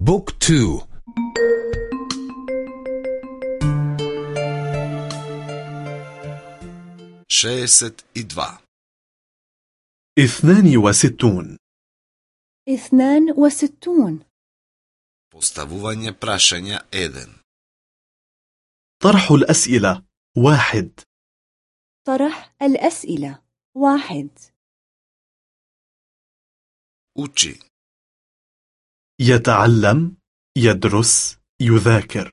book two. шеесет и два اثنان وستون. اثنان وستون. Поставување прашања 1 طرح الأسئلة واحد. طرح الأسئلة واحد. Uči. يتعلم يدرس يذاكر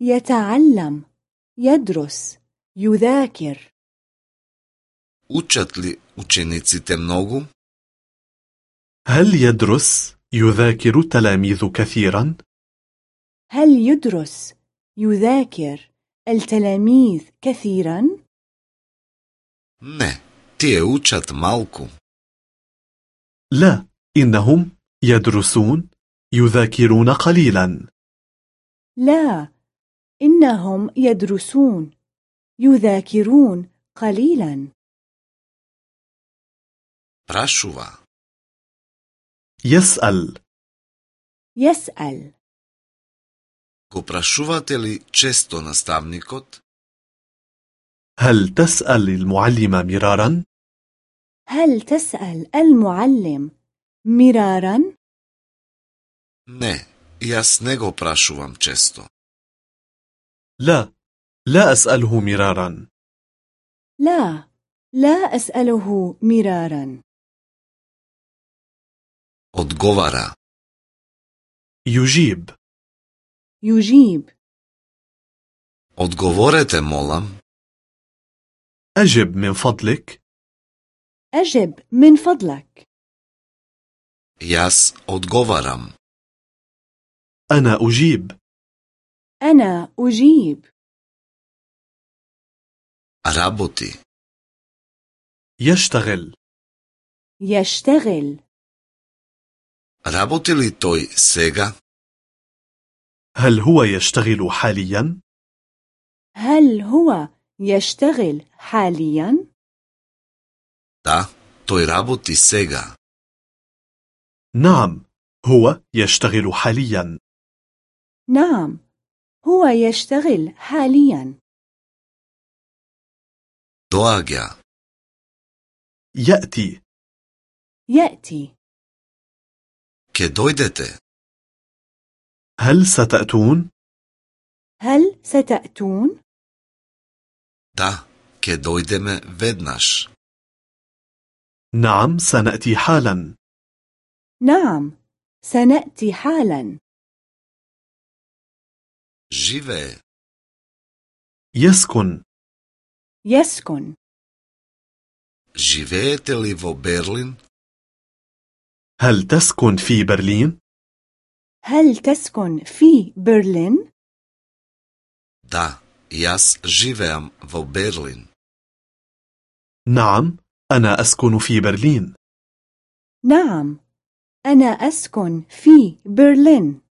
يتعلم يدرس يذاكر Učat li učenicite mnogo? هل يدرس يذاكر التلاميذ كثيرا؟ هل يدرس يذاكر التلاميذ كثيرا؟ Ne, tije učat malku. لا إنهم يدرسون يذاكرون قليلا لا إنهم يدرسون يذاكرون قليلا Prašuva. يسأل يسأل Го prašuvate li često nastavnikot? هل تسأل المعلم مرارا؟ هل تسأل المعلم مرارا؟ Ne, jas ne go prašuvam često. لا لا أسأله مرارا لا لا أسأله مرارا Odgovara. يجيب يجيب Odgovorete molam. أجب من فضلك أجب من فضلك Jas odgovaram. أنا أجيب أنا أجيب Raboti. يشتغل يشتغل Raboti li toj sega? هل هو يشتغل حاليا؟ هل هو يشتغل حاليا؟ Toj raboti sega. نعم هو يشتغل حاليا نعم هو يشتغل حاليا Doagja. يأتي يأتي dojdete? هل ستأتون؟ هل ستأتون؟ Ke dojdeme vednaš. نعم سنأتي حالا نعم سنأتي حالا Žive. يسكن يسكن Živejete li vo Berlin? هل تسكن في برلين؟ هل تسكن في برلين؟ Da, jas živeam vo Berlin. نعم أنا أسكن في برلين نعم أنا أسكن في برلين